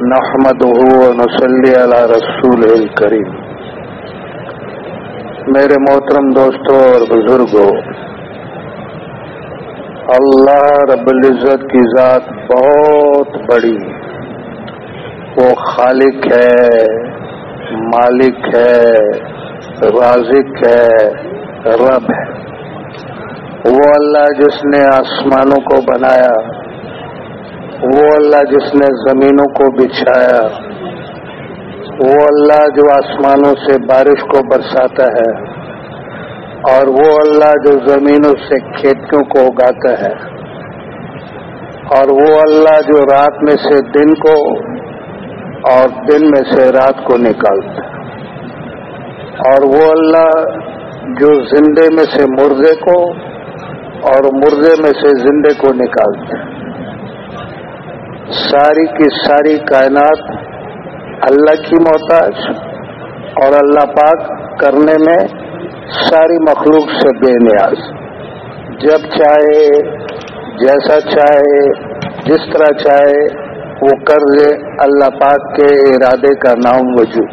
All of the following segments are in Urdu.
نحمده ونصلي على رسول الكريم. میرے محترم دوستوں اور بزرگوں اللہ رب العزت کی ذات بہت بڑی وہ خالق ہے، مالک ہے، رازق ہے، رب ہے۔ وہ اللہ جس نے آسمانوں کو بنایا وہ اللہ جس نے زمینوں کو بچھایا، وہ اللہ جو آسمانوں سے بارش کو برساتا ہے، اور وہ اللہ جو زمینوں سے کھیتوں کو اگاتا ہے۔ اور وہ اللہ جو رات میں سے دن کو اور دن میں سے رات کو نکالتا ہے۔ اور وہ اللہ جو زندے میں سے مردے کو اور مردے میں سے زندے کو نکالتا ہے۔ ساری کی ساری کائنات اللہ کی محتاج اور اللہ پاک کرنے میں ساری مخلوق سے بے نیاز۔ جب چاہے، جیسا چاہے، جس طرح چاہے، وہ کر دے اللہ پاک کے ارادے کا نام وجود۔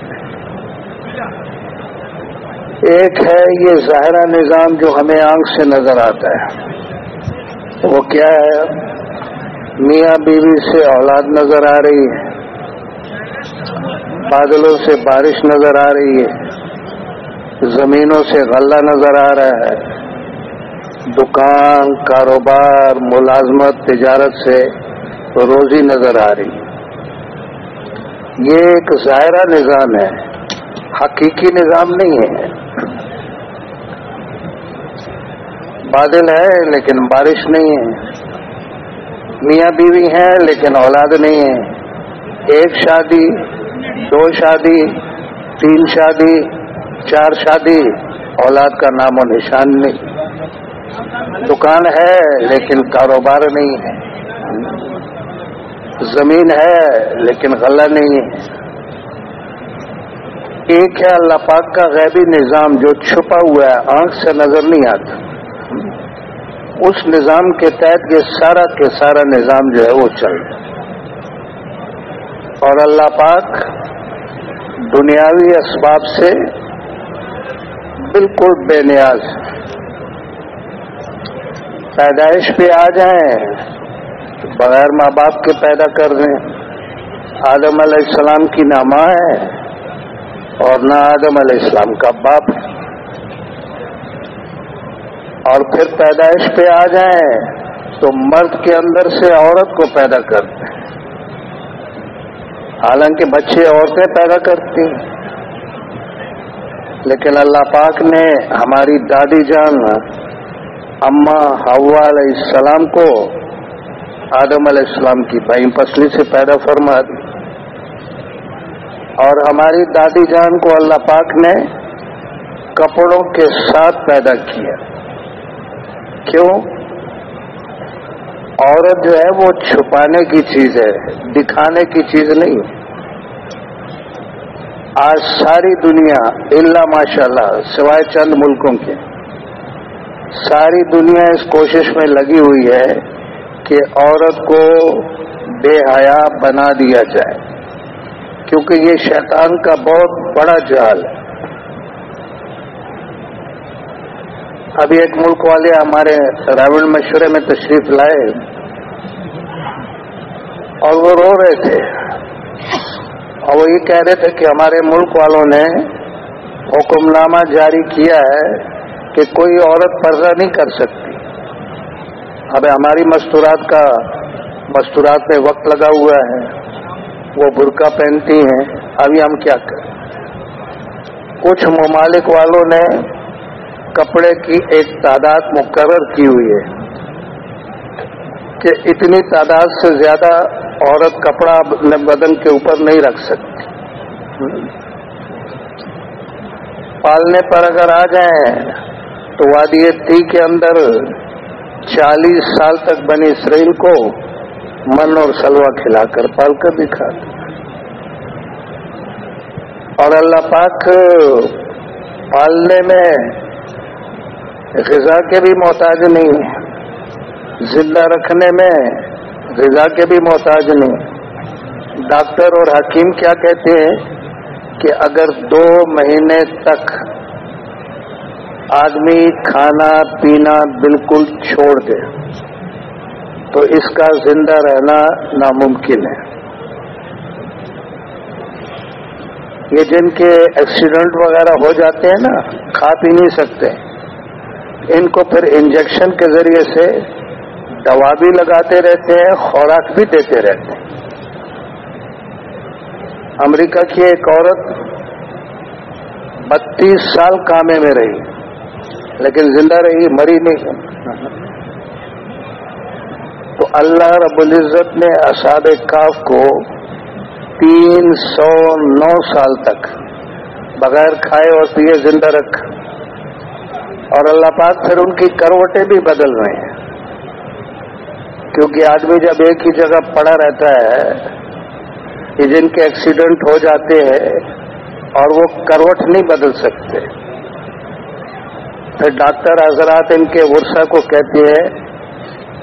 ایک ہے یہ ظاہرہ نظام جو ہمیں آنکھ سے نظر آتا ہے۔ وہ کیا ہے؟ میاں بیوی سے اولاد نظر آ رہی ہے۔ بادلوں سے بارش نظر آ رہی ہے۔ زمینوں سے غلہ نظر آ رہا ہے۔ دکان، کاروبار، ملازمت، تجارت سے روزی نظر آ رہی ہے۔ یہ ایک ظاہرہ نظام ہے۔ حقیقی نظام نہیں ہے۔ بادل ہے لیکن بارش نہیں ہے۔ میاں بیوی ہیں لیکن اولاد نہیں ہے۔ ایک شادی، دو شادی، تین شادی، چار شادی، اولاد کا نام و نشان نہیں۔ دکان ہے لیکن کاروبار نہیں ہے۔ زمین ہے لیکن غلہ نہیں ہے۔ ایک ہے اللہ پاک کا غیبی نظام جو چھپا ہوا ہے، آنکھ سے نظر نہیں آتا۔ اس نظام کے تحت یہ سارا کے سارا نظام جو ہے وہ چل اور اللہ پاک دنیاوی اسباب سے بالکل بے نیاز پیدائش پہ آ جائیں بغیر ماں باپ کے پیدا کر دیں آدم علیہ السلام کی نہ ماں ہے اور نہ آدم علیہ السلام کا باپ ہے۔ اور پھر پیدائش پہ آ جائیں تو مرد کے اندر سے عورت کو پیدا کرتے ہیں۔ حالانکہ بچے عورتیں پیدا کرتی ہیں۔ لیکن اللہ پاک نے ہماری دادی جان اما ہوا علیہ السلام کو آدم علیہ السلام کی بائیں پسلی سے پیدا فرما دی۔ اور ہماری دادی جان کو اللہ پاک نے کپڑوں کے ساتھ پیدا کیا۔ کیوں؟ عورت جو ہے وہ چھپانے کی چیز ہے، دکھانے کی چیز نہیں۔ آج ساری دنیا اللہ ماشاء اللہ سوائے چند ملکوں کے، ساری دنیا اس کوشش میں لگی ہوئی ہے کہ عورت کو بے حیا بنا دیا جائے۔ کیونکہ یہ شیطان کا بہت بڑا جال ہے۔ ابھی ایک ملک والے ہمارے راوڑ مشورے میں تشریف لائے اور وہ رو رہے تھے اور وہ یہ کہہ رہے تھے کہ ہمارے ملک والوں نے حکم نامہ جاری کیا ہے کہ کوئی عورت پردہ نہیں کر سکتی۔ اب ہماری مستورات کا مستورات میں وقت لگا ہوا ہے۔ وہ برقع پہنتی ہیں۔ ابھی ہم کیا کریں؟ کچھ ممالک والوں نے کپڑے کی ایک تعداد مقرر کی ہوئی ہے کہ اتنی تعداد سے زیادہ عورت کپڑا بدن کے اوپر نہیں رکھ سکتی۔ پالنے پر اگر آ جائیں تو وادی تی کے اندر چالیس سال تک بنی اسرائیل کو من اور سلوا کھلا کر پال کر دکھا۔ اور اللہ پاک پالنے میں غذا کے بھی محتاج نہیں زندہ رکھنے میں غذا کے بھی محتاج نہیں۔ ڈاکٹر اور حکیم کیا کہتے ہیں کہ اگر دو مہینے تک آدمی کھانا پینا بالکل چھوڑ دے، تو اس کا زندہ رہنا ناممکن ہے۔ یہ جن کے ایکسیڈنٹ وغیرہ ہو جاتے ہیں نا، کھا پی نہیں سکتے۔ ان کو پھر انجیکشن کے ذریعے سے دوا بھی لگاتے رہتے ہیں، خوراک بھی دیتے رہتے ہیں۔ امریکہ کی ایک عورت بتیس سال کامے میں رہی، لیکن زندہ رہی، مری نہیں۔ تو اللہ رب العزت نے اصاب کاف کو تین سو نو سال تک بغیر کھائے اور پیے زندہ رکھ اور اللہ پاک پھر ان کی کروٹیں بھی بدل رہے ہیں۔ کیونکہ آدمی جب ایک ہی جگہ پڑا رہتا ہے جن کے ایکسیڈنٹ ہو جاتے ہیں اور وہ کروٹ نہیں بدل سکتے۔ پھر ڈاکٹر حضرات ان کے ورثہ کو کہتے ہیں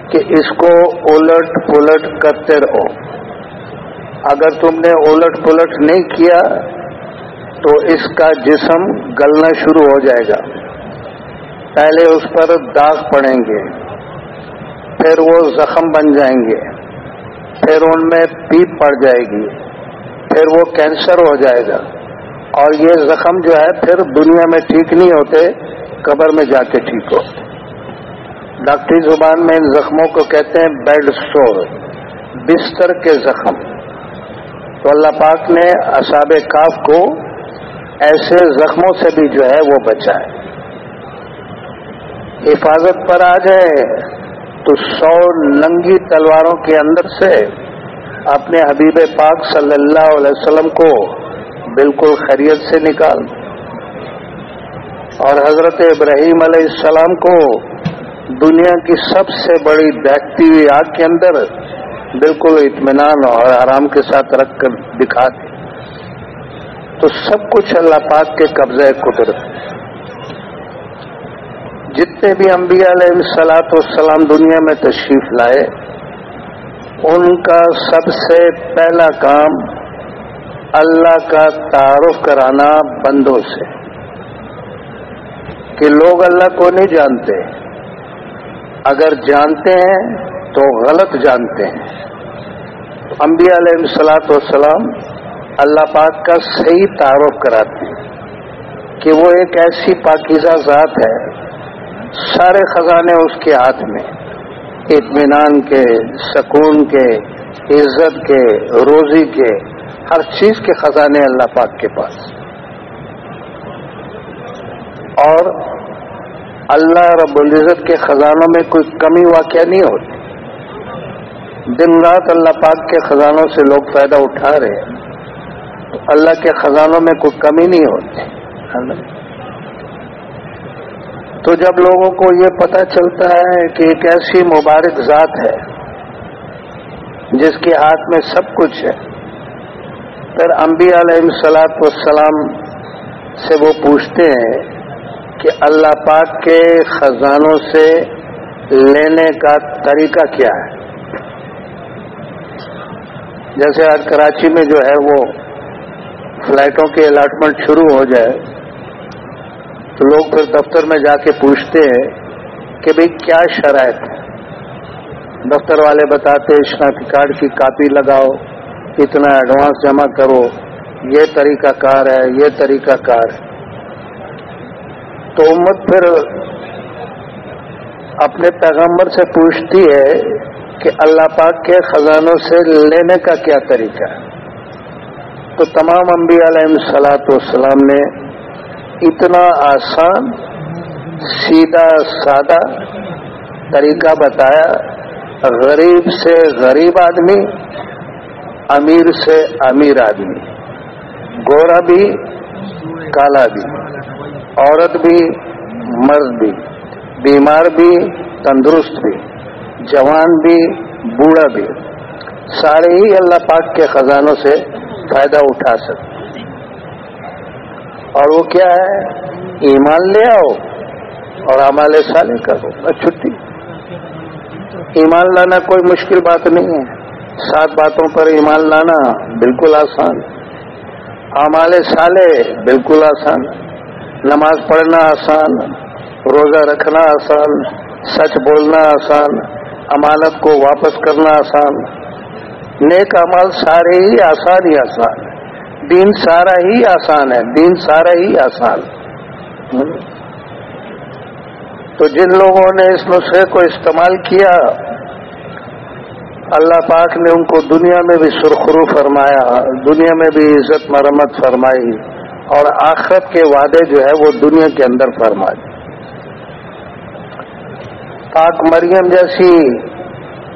کہ اس کو الٹ پلٹ کرتے رہو۔ اگر تم نے الٹ پلٹ نہیں کیا تو اس کا جسم گلنا شروع ہو جائے گا۔ پہلے اس پر داغ پڑیں گے، پھر وہ زخم بن جائیں گے، پھر ان میں پیپ پڑ جائے گی، پھر وہ کینسر ہو جائے گا۔ اور یہ زخم جو ہے، پھر دنیا میں ٹھیک نہیں ہوتے، قبر میں جا کے ٹھیک ہو ڈاکٹری زبان میں ان زخموں کو کہتے ہیں بیڈ سور، بستر کے زخم۔ تو اللہ پاک نے اصاب کاف کو ایسے زخموں سے بھی جو ہے وہ بچائے حفاظت پر آ جائے تو سو ننگی تلواروں کے اندر سے اپنے حبیب پاک صلی اللہ علیہ وسلم کو بالکل خیریت سے نکال اور حضرت ابراہیم علیہ السلام کو دنیا کی سب سے بڑی دیکھتی ہوئی آگ کے اندر بالکل اطمینان اور آرام کے ساتھ رکھ کر دکھا دے۔ تو سب کچھ اللہ پاک کے قبضے قدرت جتنے بھی انبیاء علیہ سلاط والسلام دنیا میں تشریف لائے، ان کا سب سے پہلا کام اللہ کا تعارف کرانا بندوں سے۔ کہ لوگ اللہ کو نہیں جانتے، اگر جانتے ہیں تو غلط جانتے ہیں۔ انبیاء علیہ السلاط والسلام اللہ پاک کا صحیح تعارف کراتے ہیں کہ وہ ایک ایسی پاکیزہ ذات ہے سارے خزانے اس کے ہاتھ میں۔ اطمینان کے، سکون کے، عزت کے، روزی کے، ہر چیز کے خزانے اللہ پاک کے پاس۔ اور اللہ رب العزت کے خزانوں میں کوئی کمی واقع نہیں ہوتی۔ دن رات اللہ پاک کے خزانوں سے لوگ فائدہ اٹھا رہے ہیں۔ تو اللہ کے خزانوں میں کوئی کمی نہیں ہوتی۔ تو جب لوگوں کو یہ پتہ چلتا ہے کہ ایک ایسی مبارک ذات ہے، جس کے ہاتھ میں سب کچھ ہے، پھر انبیاء علیہ السلاط والسلام سے وہ پوچھتے ہیں کہ اللہ پاک کے خزانوں سے لینے کا طریقہ کیا ہے۔ جیسے آج کراچی میں جو ہے وہ فلائٹوں کی الاٹمنٹ شروع ہو جائے تو لوگ پھر دفتر میں جا کے پوچھتے ہیں کہ بھئی کیا شرائط ہے دفتر والے بتاتے شناختی کارڈ کی کاپی لگاؤ، اتنا ایڈوانس جمع کرو، یہ طریقہ کار ہے، یہ طریقہ کار ہے۔ تو امت پھر اپنے پیغمبر سے پوچھتی ہے کہ اللہ پاک کے خزانوں سے لینے کا کیا طریقہ ہے؟ تو تمام انبیاء علیہ سلاۃ والسلام نے اتنا آسان، سیدھا سادہ طریقہ بتایا، غریب سے غریب آدمی، امیر سے امیر آدمی، گورا بھی، کالا بھی، عورت بھی، مرد بھی، بیمار بھی، تندرست بھی، جوان بھی، بوڑھا بھی، سارے ہی اللہ پاک کے خزانوں سے فائدہ اٹھا سکتے اور وہ کیا ہے؟ ایمان لے آؤ اور ہمارے سالے کرو چھٹی۔ ایمان لانا کوئی مشکل بات نہیں ہے۔ سات باتوں پر ایمان لانا بالکل آسان۔ اعمال سالے بالکل آسان۔ نماز پڑھنا آسان۔ روزہ رکھنا آسان۔ سچ بولنا آسان۔ امانت کو واپس کرنا آسان۔ نیک امال سارے ہی آسان ہی آسان۔ دین سارا ہی آسان ہے، دین سارا ہی آسان۔ تو جن لوگوں نے اس نسخے کو استعمال کیا، اللہ پاک نے ان کو دنیا میں بھی سرخرو فرمایا، دنیا میں بھی عزت مرمت فرمائی، اور آخرت کے وعدے جو ہے وہ دنیا کے اندر فرمائے۔ پاک مریم جیسی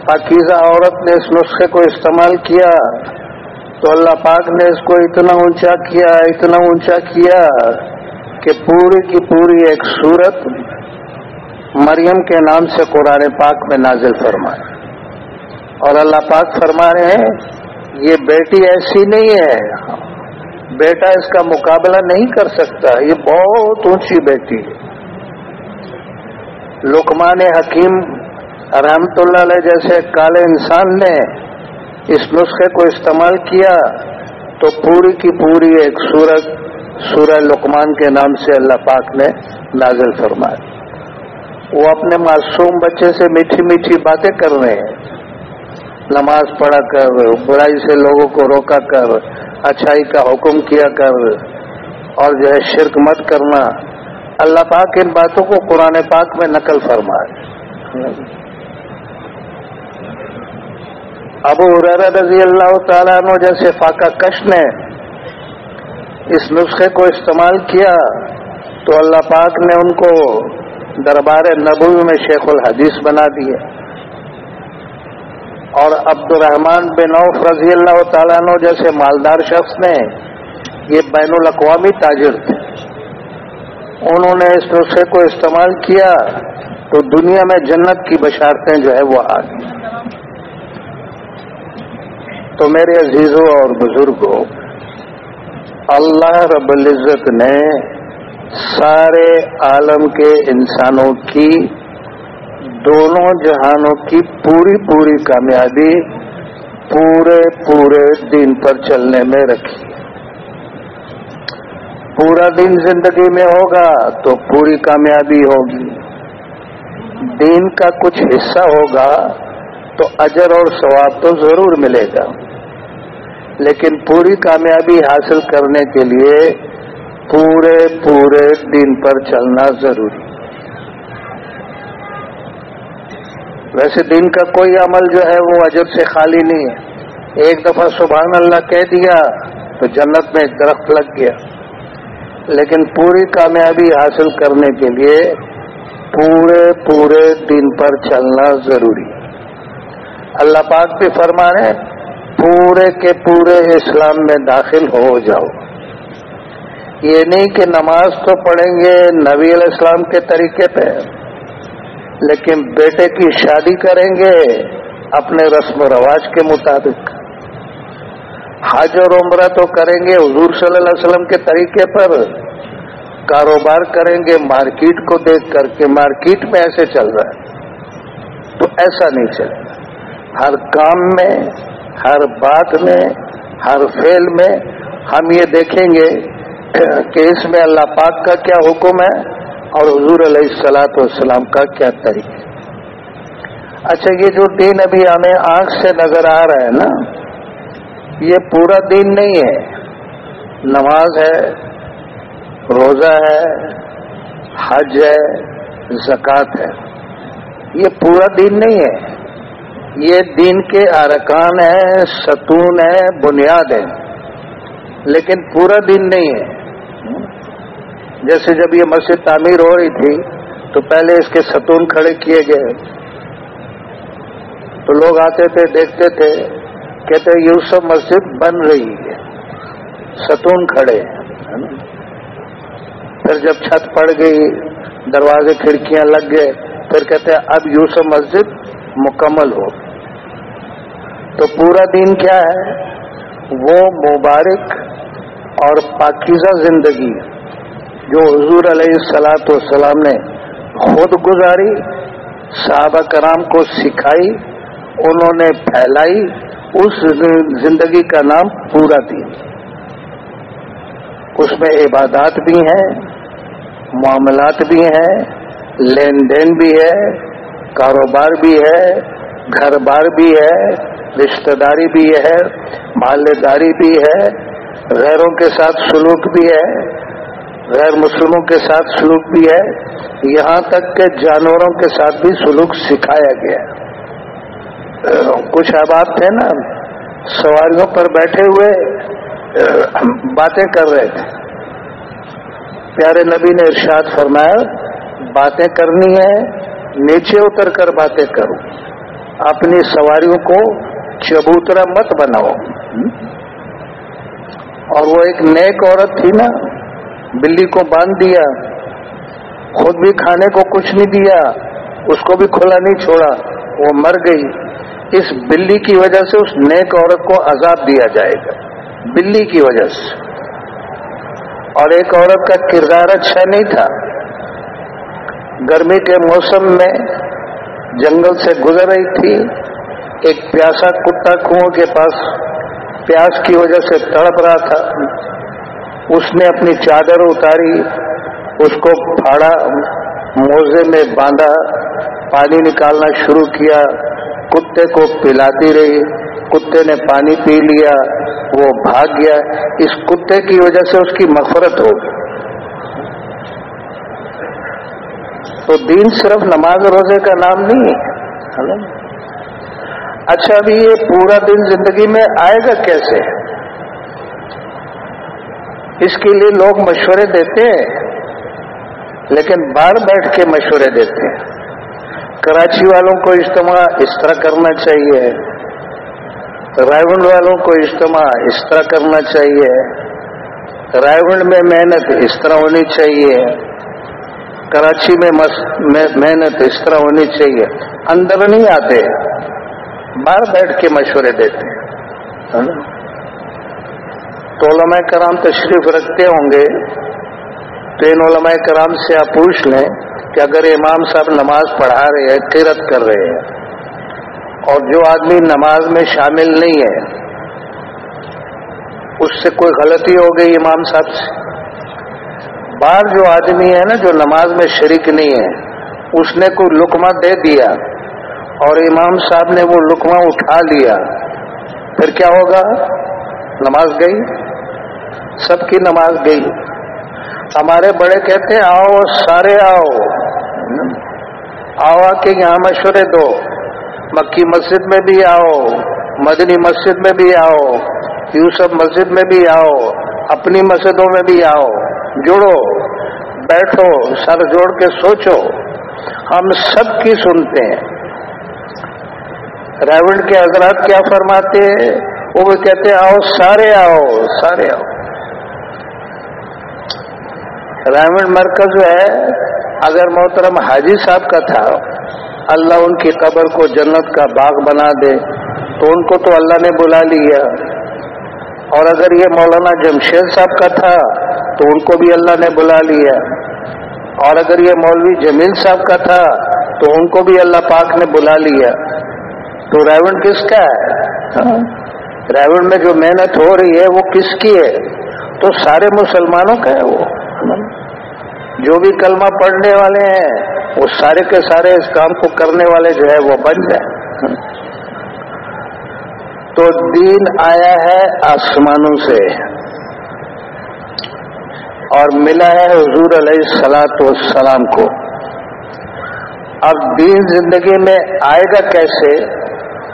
پاکیزہ عورت نے اس نسخے کو استعمال کیا۔ تو اللہ پاک نے اس کو اتنا اونچا کیا، اتنا اونچا کیا کہ پوری کی پوری ایک صورت مریم کے نام سے قرآن پاک میں نازل فرمائے اور اللہ پاک فرما رہے ہیں، یہ بیٹی ایسی نہیں ہے۔ بیٹا اس کا مقابلہ نہیں کر سکتا، یہ بہت اونچی بیٹی۔ ہے لکمان حکیم رحمت اللہ علیہ جیسے کالے انسان نے اس نسخے کو استعمال کیا تو پوری کی پوری ایک سورج سورہ لکمان کے نام سے اللہ پاک نے نازل فرمایا۔ وہ اپنے معصوم بچے سے میٹھی میٹھی باتیں کر رہے ہیں۔ نماز پڑھا کر، برائی سے لوگوں کو روکا کر، اچھائی کا حکم کیا کر، اور جو ہے شرک مت کرنا۔ اللہ پاک ان باتوں کو قرآن پاک میں نقل فرمائے ابو رضی اللہ تعالیٰ عنہ جیسے فاقہ کش نے اس نسخے کو استعمال کیا تو اللہ پاک نے ان کو دربار نبوی میں شیخ الحدیث بنا دیا۔ اور عبد الرحمان بن عوف رضی اللہ تعالیٰ عنہ جیسے مالدار شخص نے یہ بین الاقوامی تاجر تھے۔ انہوں نے اس نسخے کو استعمال کیا تو دنیا میں جنت کی بشارتیں جو ہے وہ آ گئی تو میرے عزیزوں اور بزرگوں، اللہ رب العزت نے سارے عالم کے انسانوں کی، دونوں جہانوں کی پوری پوری کامیابی پورے پورے دن پر چلنے میں رکھی۔ پورا دن زندگی میں ہوگا تو پوری کامیابی ہوگی۔ دین کا کچھ حصہ ہوگا تو اجر اور ثواب تو ضرور ملے گا۔ لیکن پوری کامیابی حاصل کرنے کے لیے پورے پورے دن پر چلنا ضروری۔ ویسے دن کا کوئی عمل جو ہے وہ اجر سے خالی نہیں ہے۔ ایک دفعہ سبحان اللہ کہہ دیا تو جنت میں ایک درخت لگ گیا۔ لیکن پوری کامیابی حاصل کرنے کے لیے پورے پورے دن پر چلنا ضروری۔ اللہ پاک بھی فرما رہے پورے کے پورے اسلام میں داخل ہو جاؤ۔ یہ نہیں کہ نماز تو پڑھیں گے نبی علیہ السلام کے طریقے پہ، لیکن بیٹے کی شادی کریں گے اپنے رسم و رواج کے مطابق۔ حج اور عمرہ تو کریں گے حضور صلی اللہ علیہ وسلم کے طریقے پر۔ کاروبار کریں گے مارکیٹ کو دیکھ کر کے، مارکیٹ میں ایسے چل رہا ہے۔ تو ایسا نہیں چلے گا۔ ہر کام میں ہر بات میں، ہر فیل میں ہم یہ دیکھیں گے کہ اس میں اللہ پاک کا کیا حکم ہے اور حضور علیہ السلاط والسلام کا کیا طریقہ اچھا یہ جو دین ابھی ہمیں آنکھ سے نظر آ رہا ہے نا، یہ پورا دین نہیں ہے۔ نماز ہے، روزہ ہے، حج ہے، زکوٰۃ ہے۔ یہ پورا دین نہیں ہے۔ یہ دین کے ارکان ہے ستون ہے بنیاد ہے لیکن پورا دین نہیں ہے۔ جیسے جب یہ مسجد تعمیر ہو رہی تھی، تو پہلے اس کے ستون کھڑے کیے گئے۔ تو لوگ آتے تھے، دیکھتے تھے، کہتے یوسف مسجد بن رہی ہے۔ ستون کھڑے پھر جب چھت پڑ گئی، دروازے، کھڑکیاں لگ گئے، پھر کہتے اب یوسف مسجد مکمل ہو۔ تو پورا دین کیا ہے؟ وہ مبارک اور پاکیزہ زندگی جو حضور علیہ السلاۃ والسلام نے خود گزاری، صحابہ کرام کو سکھائی، انہوں نے پھیلائی، اس زندگی کا نام پورا دین۔ اس میں عبادات بھی ہیں، معاملات بھی ہیں، لین دین بھی ہے، کاروبار بھی ہے، گھر بار بھی ہے رشتہ داری بھی ہے محلے داری بھی ہے، غیروں کے ساتھ سلوک بھی ہے، غیر مسلموں کے ساتھ سلوک بھی ہے۔ یہاں تک کہ جانوروں کے ساتھ بھی سلوک سکھایا گیا۔ کچھ آباد تھے نا، سواریوں پر بیٹھے ہوئے باتیں کر رہے تھے۔ پیارے نبی نے ارشاد فرمایا، باتیں کرنی ہے، نیچے اتر کر باتیں کرو۔ اپنی سواریوں کو چبوترا مت بناؤ۔ اور وہ ایک نیک عورت تھی نا، بلی کو باندھ دیا، خود بھی کھانے کو کچھ نہیں دیا، اس کو بھی کھلا نہیں چھوڑا، وہ مر گئی۔ اس بلی کی وجہ سے اس نیک عورت کو عذاب دیا جائے گا۔ بلی کی وجہ سے۔ اور ایک عورت کا کردار اچھا نہیں تھا۔ گرمی کے موسم میں جنگل سے گزر رہی تھی۔ ایک پیاسا کتا کنو کے پاس پیاس کی وجہ سے تڑپ رہا تھا۔ اس نے اپنی چادر اتاری، اس کو پھاڑا، موزے میں باندھا، پانی نکالنا شروع کیا۔ کتے کو پلاتی رہی، کتے نے پانی پی لیا، وہ بھاگ گیا۔ اس کتے کی وجہ سے اس کی مفرت ہو گئی۔ تو دین صرف نماز روزے کا نام نہیں ہے۔ اچھا ابھی یہ پورا دن زندگی میں آئے گا کیسے؟ اس کے لیے لوگ مشورے دیتے ہیں، لیکن باہر بیٹھ کے مشورے دیتے ہیں۔ کراچی والوں کو اجتماع اس طرح کرنا چاہیے، رائے گنڈ والوں کو اجتماع اس طرح کرنا چاہیے، رائے گنڈ میں محنت اس طرح ہونی چاہیے، کراچی میں محنت اس طرح ہونی چاہیے۔ اندر نہیں آتے۔ باہر بیٹھ کے مشورے دیتے ہیں۔ ہاں۔ تو علماء کرام تشریف رکھتے ہوں گے۔ تو ان علماء کرام سے آپ پوچھ لیں کہ اگر امام صاحب نماز پڑھا رہے ہیں قرت کر رہے ہیں، اور جو آدمی نماز میں شامل نہیں ہے، اس سے کوئی غلطی ہو گئی امام صاحب سے؟ باہر جو آدمی ہے نا جو نماز میں شریک نہیں ہے اس نے کوئی لکمہ دے دیا۔ اور امام صاحب نے وہ لکما اٹھا لیا۔ پھر کیا ہوگا؟ نماز گئی۔ سب کی نماز گئی۔ ہمارے بڑے کہتے ہیں، آؤ سارے آؤ۔ آؤ آ کے یہاں مشورے دو۔ مکی مسجد میں بھی آؤ، مدنی مسجد میں بھی آؤ، یوسف مسجد میں بھی آؤ، اپنی مسجدوں میں بھی آؤ۔ جڑو، بیٹھو، سر جوڑ کے سوچو۔ ہم سب کی سنتے ہیں۔ ریونڈ کے حضرات کیا فرماتے ہیں؟ وہ بھی کہتے ہیں، آؤ، سارے آؤ سارے آؤ۔ ریونڈ مرکز جو ہے، اگر محترم حاجی صاحب کا تھا، اللہ ان کی قبر کو جنت کا باغ بنا دے، تو ان کو تو اللہ نے بلا لیا۔ اور اگر یہ مولانا جمشید صاحب کا تھا، تو ان کو بھی اللہ نے بلا لیا۔ اور اگر یہ مولوی جمیل صاحب کا تھا، تو ان کو بھی اللہ پاک نے بلا لیا۔ تو ریون کس کا ہے؟ ریون میں جو محنت ہو رہی ہے وہ کس کی ہے؟ تو سارے مسلمانوں کا ہے وہ۔ جو بھی کلمہ پڑھنے والے ہیں، وہ سارے کے سارے اس کام کو کرنے والے جو ہے وہ بن جائیں۔ تو دین آیا ہے آسمانوں سے۔ اور ملا ہے حضور علیہ سلاط والسلام کو۔ اب دین زندگی میں آئے گا کیسے؟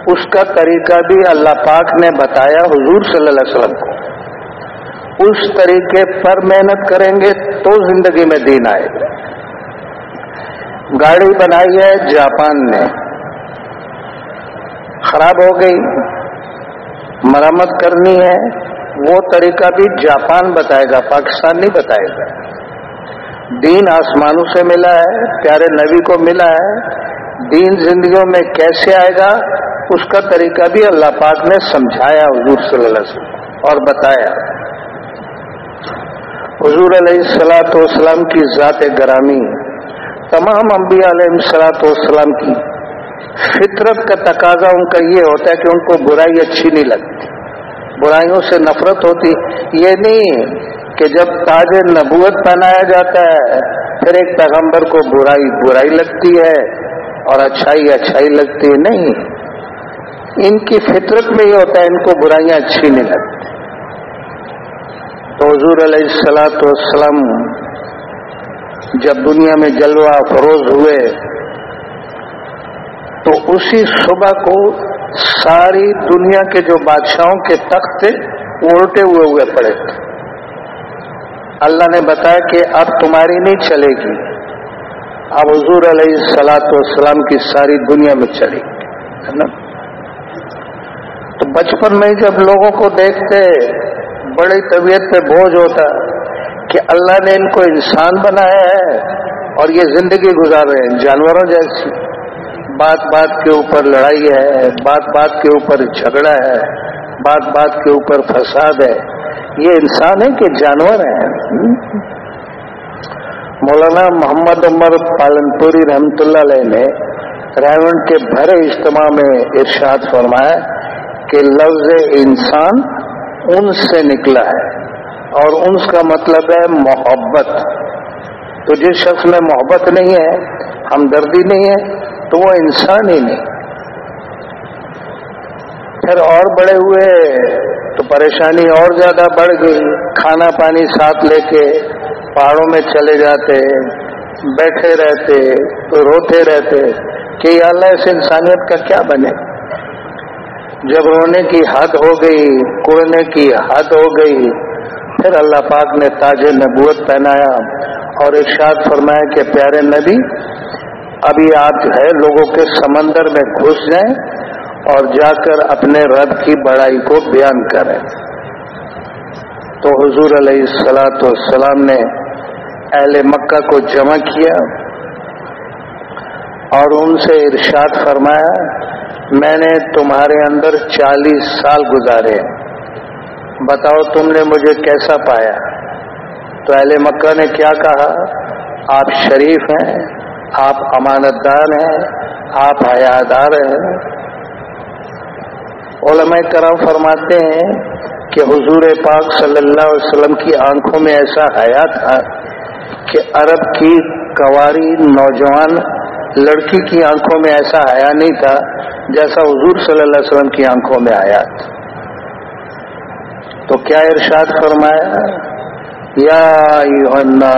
اس کا طریقہ بھی اللہ پاک نے بتایا حضور صلی اللہ علیہ وسلم کو۔ اس طریقے پر محنت کریں گے تو زندگی میں دین آئے گا۔ گاڑی بنائی ہے جاپان نے۔ خراب ہو گئی۔ مرمت کرنی ہے۔ وہ طریقہ بھی جاپان بتائے گا پاکستان نہیں بتائے گا۔ دین آسمانوں سے ملا ہے، پیارے نبی کو ملا ہے۔ دین زندگیوں میں کیسے آئے گا؟ اس کا طریقہ بھی اللہ پاک نے سمجھایا حضور صلی اللہ علیہ وسلم اور بتایا۔ حضور علیہ السلاۃ والسلام کی ذات گرامی، تمام انبیاء علیہ السلاۃ والسلام کی فطرت کا تقاضا ان کا یہ ہوتا ہے کہ ان کو برائی اچھی نہیں لگتی۔ برائیوں سے نفرت ہوتی، یہ نہیں کہ جب تاج نبوت پہنایا جاتا ہے، پھر ایک پیغمبر کو برائی برائی لگتی ہے اور اچھائی اچھائی لگتی ہے نہیں۔ ان کی فطرت میں یہ ہوتا ہے، ان کو برائیاں اچھی نہیں لگتی۔ تو حضور علیہ السلاۃ والسلام جب دنیا میں جلوہ فروز ہوئے، تو اسی صبح کو ساری دنیا کے جو بادشاہوں کے تخت تھے الٹے ہوئے ہوئے پڑے تھے۔ اللہ نے بتایا کہ اب تمہاری نہیں چلے گی۔ اب حضور علیہ السلاۃ والسلام کی ساری دنیا میں چلے گی، ہے نا؟ تو بچپن میں جب لوگوں کو دیکھتے، بڑی طبیعت پہ بوجھ ہوتا کہ اللہ نے ان کو انسان بنایا ہے اور یہ زندگی گزار رہے ہیں، جانوروں جیسی۔ بات بات کے اوپر لڑائی ہے، بات بات کے اوپر جھگڑا ہے، بات بات کے اوپر فساد ہے۔ یہ انسان ہے کہ جانور ہیں۔ مولانا محمد عمر پالنپوری رحمت اللہ علیہ نے ریون کے بھرے اجتماع میں ارشاد فرمایا کہ لفظ انسان ان سے نکلا ہے اور ان کا مطلب ہے محبت تو جس شخص میں محبت نہیں ہے، ہمدردی نہیں ہے، تو وہ انسان ہی نہیں۔ پھر اور بڑے ہوئے تو پریشانی اور زیادہ بڑھ گئی۔ کھانا پانی ساتھ لے کے پہاڑوں میں چلے جاتے، بیٹھے رہتے، روتے رہتے کہ اللہ اس انسانیت کا کیا بنے؟ جب رونے کی حد ہو گئی، کوڑنے کی حد ہو گئی، پھر اللہ پاک نے تاج نبوت پہنایا اور ارشاد فرمایا کہ پیارے نبی، ابھی آپ جو ہے لوگوں کے سمندر میں گھس جائیں اور جا کر اپنے رب کی بڑائی کو بیان کریں۔ تو حضور علیہ السلاۃ والسلام نے اہل مکہ کو جمع کیا اور ان سے ارشاد فرمایا میں نے تمہارے اندر چالیس سال گزارے۔ بتاؤ تم نے مجھے کیسا پایا؟ تو اہل مکہ نے کیا کہا؟ آپ شریف ہیں، آپ امانت دار ہیں، آپ حیادار ہیں۔ علماء کرام فرماتے ہیں کہ حضور پاک صلی اللہ علیہ وسلم کی آنکھوں میں ایسا حیا تھا کہ عرب کی کواری نوجوان لڑکی کی آنکھوں میں ایسا حیا نہیں تھا جیسا حضور صلی اللہ علیہ وسلم کی آنکھوں میں آیا تھا تو کیا ارشاد فرمایا؟ یا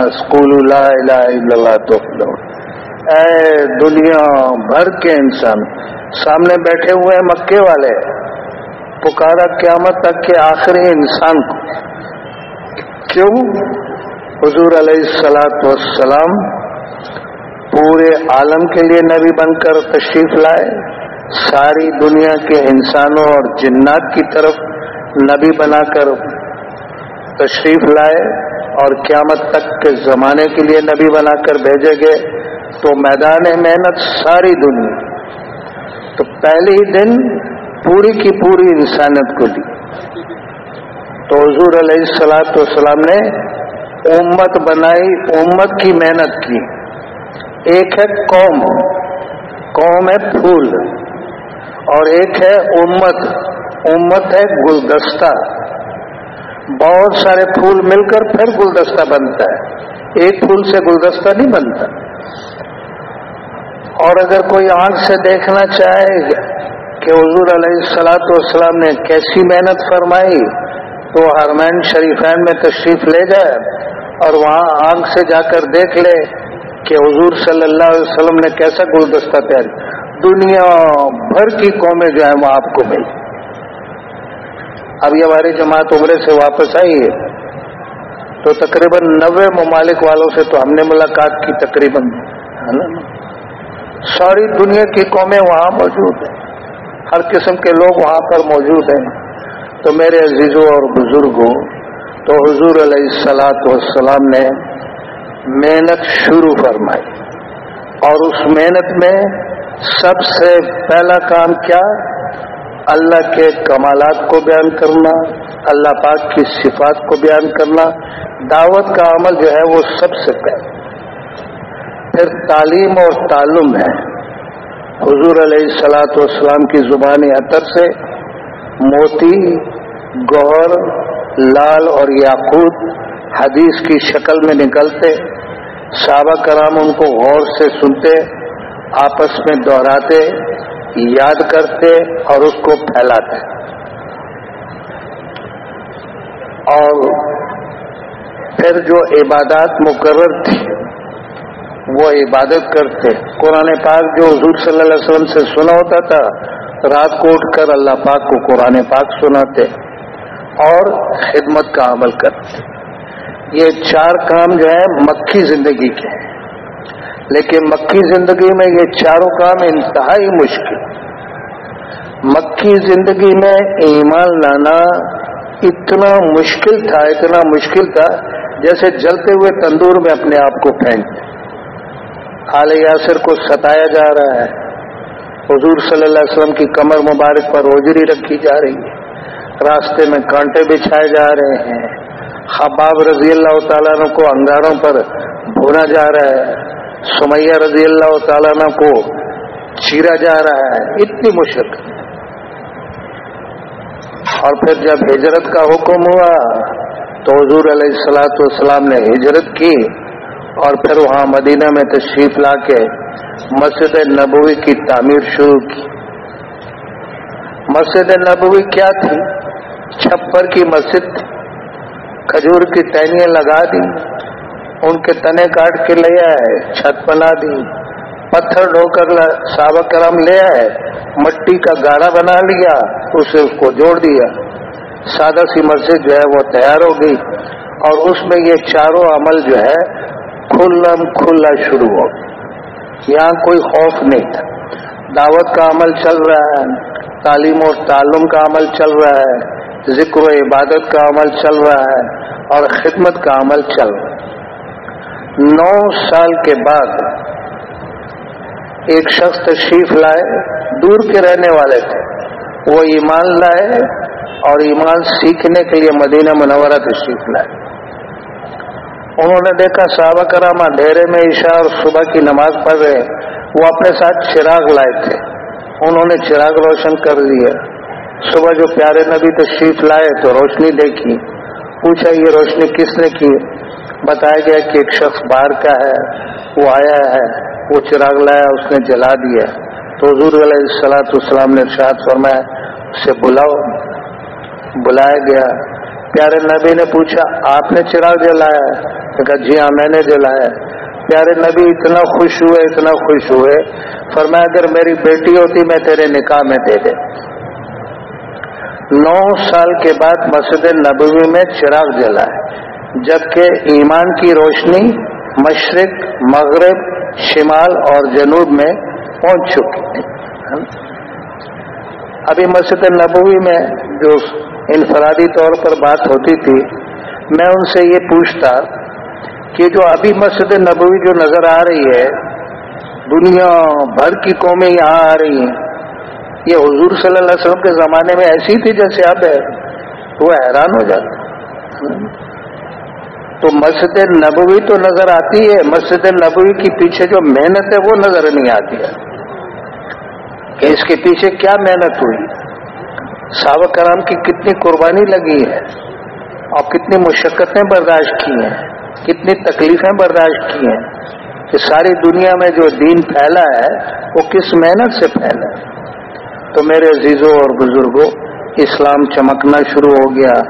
اسکول تو اے دنیا بھر کے انسان، سامنے بیٹھے ہوئے ہیں مکے والے، پکارا قیامت تک کے آخری انسان کو۔ کیوں؟ حضور علیہ السلاط والسلام پورے عالم کے لیے نبی بن کر تشریف لائے۔ ساری دنیا کے انسانوں اور جنات کی طرف نبی بنا کر تشریف لائے اور قیامت تک کے زمانے کے لیے نبی بنا کر بھیجے گئے تو میدان محنت ساری دنیا تو پہلے ہی دن پوری کی پوری انسانیت کو دی تو حضور علیہ السلاۃ والسلام نے امت بنائی، امت کی محنت کی۔ ایک ہے قوم قوم ہے پھول۔ اور ایک ہے امت امت ہے گلدستہ۔ بہت سارے پھول مل کر پھر گلدستہ بنتا ہے۔ ایک پھول سے گلدستہ نہیں بنتا۔ اور اگر کوئی آنکھ سے دیکھنا چاہے کہ حضور علیہ السلاۃ والسلام نے کیسی محنت فرمائی، تو ہرمین شریفین میں تشریف لے جائے اور وہاں آنکھ سے جا کر دیکھ لے کہ حضور صلی اللہ علیہ وسلم نے کیسا گلدستہ تیار دنیا بھر کی قومیں جو ہیں وہ آپ کو مل اب یہ ہماری جماعت عمرے سے واپس آئی ہے۔ تو تقریباً نوے ممالک والوں سے تو ہم نے ملاقات کی تقریباً، ہے نا؟ ساری دنیا کی قومیں وہاں موجود ہیں۔ ہر قسم کے لوگ وہاں پر موجود ہیں۔ تو میرے عزیزوں اور بزرگوں، تو حضور علیہ السلاۃ والسلام نے محنت شروع فرمائی۔ اور اس محنت میں سب سے پہلا کام کیا؟ اللہ کے کمالات کو بیان کرنا، اللہ پاک کی صفات کو بیان کرنا۔ دعوت کا عمل جو ہے وہ سب سے پہلے پھر تعلیم اور تعلم ہے۔ حضور علیہ السلاۃ والسلام کی زبانی اطر سے موتی، گوہر، لال اور یاقوت حدیث کی شکل میں نکلتے۔ صحابہ کرام ان کو غور سے سنتے۔ آپس میں دہراتے یاد کرتے اور اس کو پھیلاتے۔ اور پھر جو عبادات مقرر تھی، وہ عبادت کرتے۔ قرآن پاک جو حضور صلی اللہ علیہ وسلم سے سنا ہوتا تھا، رات کو اٹھ کر اللہ پاک کو قرآن پاک سناتے اور خدمت کا عمل کرتے۔ یہ چار کام جو ہے مکھی زندگی کے۔ ہیں لیکن مکھی زندگی میں یہ چاروں کام انتہائی مشکل۔ مکھی زندگی میں ایمان لانا اتنا مشکل تھا، اتنا مشکل تھا جیسے جلتے ہوئے تندور میں اپنے آپ کو پھینکتے۔ آل یاسر کو ستایا جا رہا ہے۔ حضور صلی اللہ علیہ وسلم کی کمر مبارک پر اوجری رکھی جا رہی ہے۔ راستے میں کانٹے بچھائے جا رہے ہیں۔ خباب رضی اللہ تعالیٰ کو انگاروں پر بھونا جا رہا ہے۔ سمیہ رضی اللہ تعالیٰ کو چیرا جا رہا ہے، اتنی مشق اور پھر جب ہجرت کا حکم ہوا، تو حضور علیہ السلاۃ والسلام نے ہجرت کی اور پھر وہاں مدینہ میں تشریف لا کے مسجد نبوی کی تعمیر شروع کی۔ مسجد نبوی کیا تھی؟ چھپر کی مسجد تھی کھجور کی ٹہنیاں لگا دی۔ ان کے تنے کاٹ کے لے آئے، چھت بنا دی، پتھر ڈھو کر سابق کرم لے آئے، مٹی کا گاڑا بنا لیا، اسے اس کو جوڑ دیا۔ سادہ سی مسجد جو ہے وہ تیار ہو گئی۔ اور اس میں یہ چاروں عمل جو ہے، کھلم کھلا شروع ہو۔ یہاں کوئی خوف نہیں تھا۔ دعوت کا عمل چل رہا ہے، تعلیم اور تعلم کا عمل چل رہا ہے، ذکر و عبادت کا عمل چل رہا ہے، اور خدمت کا عمل چل رہا ہے۔ نو سال کے بعد ایک شخص تشریف لائے، دور کے رہنے والے تھے۔ وہ ایمان لائے اور ایمان سیکھنے کے لیے مدینہ منورہ تشریف لائے۔ انہوں نے دیکھا صحابہ کرام اندھیرے میں عشاء اور صبح کی نماز پڑھ رہے وہ اپنے ساتھ چراغ لائے تھے۔ انہوں نے چراغ روشن کر دیا۔ صبح جو پیارے نبی تشریف لائے تو روشنی دیکھی۔ پوچھا، یہ روشنی کس نے کی؟ بتایا گیا کہ ایک شخص باہر کا ہے، وہ آیا ہے، وہ چراغ لایا، اس نے جلا دیا۔ تو حضور علیہ السلاۃ السلام نے ارشاد فرمایا، اسے بلاؤ۔ بلایا گیا۔ پیارے نبی نے پوچھا، آپ نے چراغ جلایا؟ کہا جی ہاں میں نے جلایا۔ پیارے نبی، اتنا خوش ہوئے، اتنا خوش ہوئے۔ فرمایا، اگر میری بیٹی ہوتی، میں تیرے نکاح میں دے دے۔ نو سال کے بعد مسجد نبوی میں چراغ جلا ہے جبکہ ایمان کی روشنی مشرق، مغرب، شمال اور جنوب میں پہنچ چکی ابھی مسجد نبوی میں جو انفرادی طور پر بات ہوتی تھی، میں ان سے یہ پوچھتا کہ جو ابھی مسجد نبوی جو نظر آ رہی ہے، دنیا بھر کی قومیں یہاں آ رہی ہیں، یہ حضور صلی اللہ علیہ وسلم کے زمانے میں ایسی تھی جیسے اب ہے، وہ حیران ہو جاتا تو مسجد نبوی تو نظر آتی ہے، مسجد نبوی کے پیچھے جو محنت ہے وہ نظر نہیں آتی ہے۔ کہ اس کے پیچھے کیا محنت ہوئی؟ سابق کرام کی کتنی قربانی لگی ہے اور کتنی مشقتیں برداشت کی ہیں، کتنی تکلیفیں برداشت کی ہیں کہ ساری دنیا میں جو دین پھیلا ہے، وہ کس محنت سے پھیلا ہے؟ تو میرے عزیزوں اور بزرگوں، اسلام چمکنا شروع ہو گیا،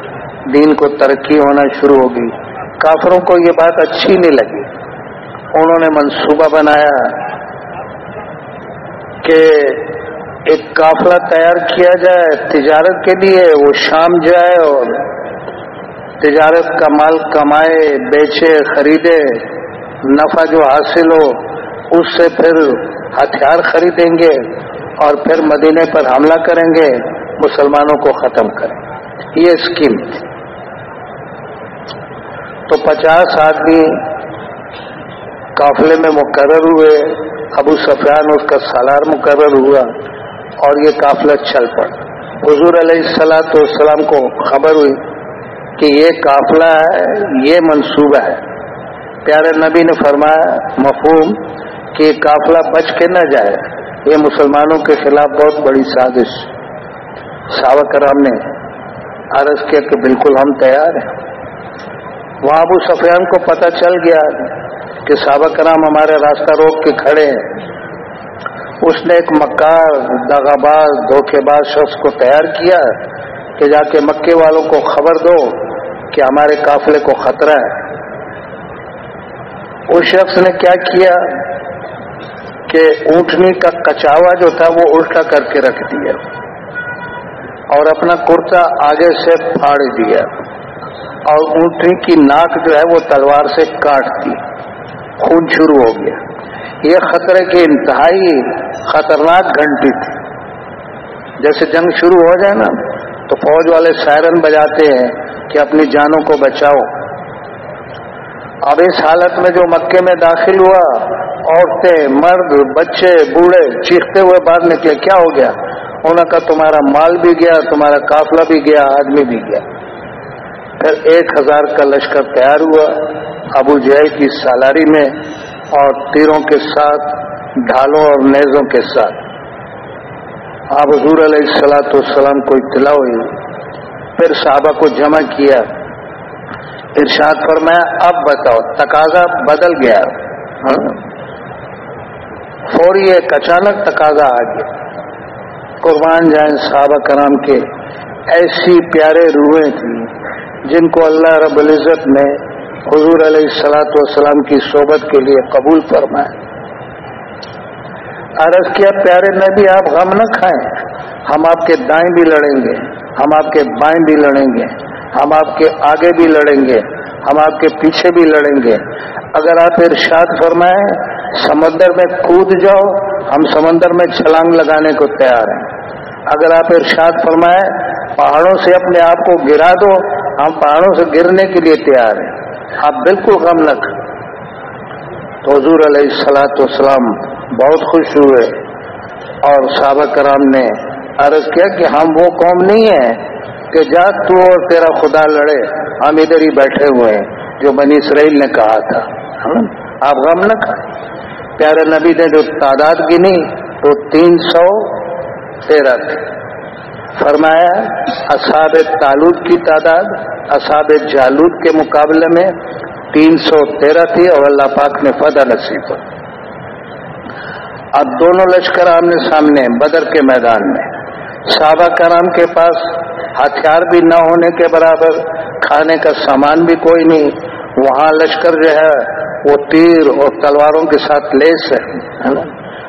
دین کو ترقی ہونا شروع ہو گئی۔ کافروں کو یہ بات اچھی نہیں لگی۔ انہوں نے منصوبہ بنایا کہ ایک قافلہ تیار کیا جائے تجارت کے لیے، وہ شام جائے اور تجارت کا مال کمائے، بیچے، خریدے، نفع جو حاصل ہو، اس سے پھر ہتھیار خریدیں گے اور پھر مدینے پر حملہ کریں گے، مسلمانوں کو ختم کریں۔ یہ اسکیم تھی۔ تو پچاس آدمی قافلے میں مقرر ہوئے، ابو سفیان اس کا سالار مقرر ہوا اور یہ قافلہ چل پڑا۔ حضور علیہ السلاۃ والسلام کو خبر ہوئی کہ یہ قافلہ ہے، یہ منصوبہ ہے۔ پیارے نبی نے فرمایا، مفہوم کہ قافلہ بچ کے نہ جائے۔ یہ مسلمانوں کے خلاف بہت بڑی سازش۔ صحابہ کرام نے عرض کیا کہ بالکل ہم تیار ہیں۔ وہاں ابو سفیان کو پتہ چل گیا کہ صحابہ کرام ہمارے راستہ روک کے کھڑے ہیں۔ اس نے ایک مکار داغاباز دھوکے باز شخص کو تیار کیا کہ جا کے مکے والوں کو خبر دو کہ ہمارے قافلے کو خطرہ ہے۔ اس شخص نے کیا کیا کہ اونٹنی کا کچاوا جو تھا وہ الٹا کر کے رکھ دیا اور اپنا کرتا آگے سے پھاڑ دیا۔ اور اونٹنی کی ناک جو ہے وہ تلوار سے کاٹ دی خون شروع ہو گیا۔ یہ خطرے کی انتہائی خطرناک گھنٹی تھی۔ جیسے جنگ شروع ہو جائے نا، تو فوج والے سائرن بجاتے ہیں کہ اپنی جانوں کو بچاؤ۔ اب اس حالت میں جو مکے میں داخل ہوا، عورتیں، مرد، بچے، بوڑھے چیختے ہوئے باہر نکلے، کیا ہو گیا؟ انہوں کا تمہارا مال بھی گیا، تمہارا قافلہ بھی گیا، آدمی بھی گیا۔ پھر ایک ہزار کا لشکر تیار ہوا ابو جہل کی سالاری میں اور تیروں کے ساتھ، ڈھالوں اور نیزوں کے ساتھ۔ آپ حضور علیہ السلاۃ والسلام کو اطلاع ہوئی۔ پھر صحابہ کو جمع کیا۔ ارشاد فرمایا، اب بتاؤ، تقاضا بدل گیا۔ فوری ایک اچانک تقاضا آ گیا۔ قربان جائیں صحابہ کرام کے، ایسی پیارے روحیں تھیں۔ جن کو اللہ رب العزت نے حضور علیہ السلاۃ والسلام کی صحبت کے لیے قبول فرمایا۔ عرض کیا، پیارے نبی، آپ غم نہ کھائیں۔ ہم آپ کے دائیں بھی لڑیں گے، ہم آپ کے بائیں بھی لڑیں گے، ہم آپ کے آگے بھی لڑیں گے، ہم آپ کے پیچھے بھی لڑیں گے۔ اگر آپ ارشاد فرمائیں، سمندر میں کود جاؤ، ہم سمندر میں چھلانگ لگانے کو تیار ہیں۔ اگر آپ ارشاد فرمائیں، پہاڑوں سے اپنے آپ کو گرا دو ہم پہاڑوں سے گرنے کے لیے تیار ہیں۔ آپ بالکل غم لکھ تو حضور علیہ السلاۃ والسلام بہت خوش ہوئے اور صحابہ کرام نے عرض کیا کہ ہم وہ قوم نہیں ہیں کہ جا تو اور تیرا خدا لڑے، ہم ادھر ہی بیٹھے ہوئے ہیں، جو بنی اسرائیل نے کہا تھا۔ آپ غم نہ کھائیں پیارے نبی نے جو تعداد گنی تو تین سو تیرہ تھی فرمایا اصاب تالود کی تعداد اصاب جالود کے مقابلے میں تین سو تیرہ تھی اور اللہ پاک نے فدا نصیب اب دونوں لشکر آمنے سامنے بدر کے میدان میں۔ صحابہ کرام کے پاس ہتھیار بھی نہ ہونے کے برابر کھانے کا سامان بھی کوئی نہیں۔ وہاں لشکر جو ہے، وہ تیر اور تلواروں کے ساتھ لیس ہے۔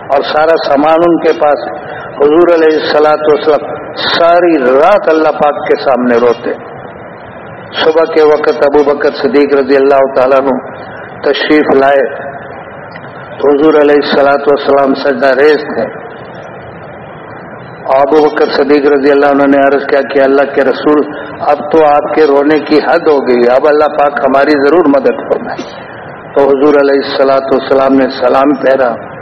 اور سارا سامان ان کے پاس۔ حضور علیہ السلاۃ وسلم ساری رات اللہ پاک کے سامنے روتے۔ صبح کے وقت ابو بکر صدیق رضی اللہ تعالیٰ نو تشریف لائے۔ حضور علیہ السلاۃ وسلام سجدہ ریز تھے۔ ابو بکر صدیق رضی اللہ عنہ نے عرض کیا کہ اللہ کے رسول، اب تو آپ کے رونے کی حد ہو گئی، اب اللہ پاک ہماری ضرور مدد فرمائے۔ تو حضور علیہ السلاۃ والسلام نے سلام پہرا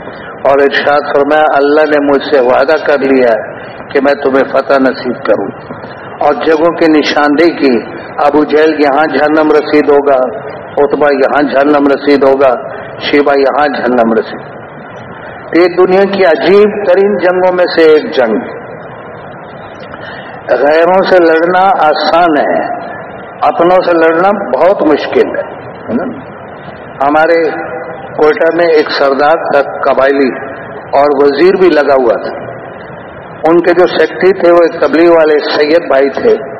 اور ارشاد فرمایا، اللہ نے مجھ سے وعدہ کر لیا ہے کہ میں تمہیں فتح نصیب کروں۔ اور جگہوں کی نشاندہی کی، ابو جیل یہاں جہنم رسید ہوگا اتبا یہاں جہنم رسید ہوگا شیبا یہاں جہنم رسید۔ یہ دنیا کی عجیب ترین جنگوں میں سے ایک جنگ۔ غیروں سے لڑنا آسان ہے، اپنوں سے لڑنا بہت مشکل ہے ہمارے کوئٹہ میں ایک سردار تھا قبائلی اور وزیر بھی لگا ہوا تھا۔ ان کے جو سیکٹری تھے، وہ ایک تبلیغ والے سید بھائی تھے۔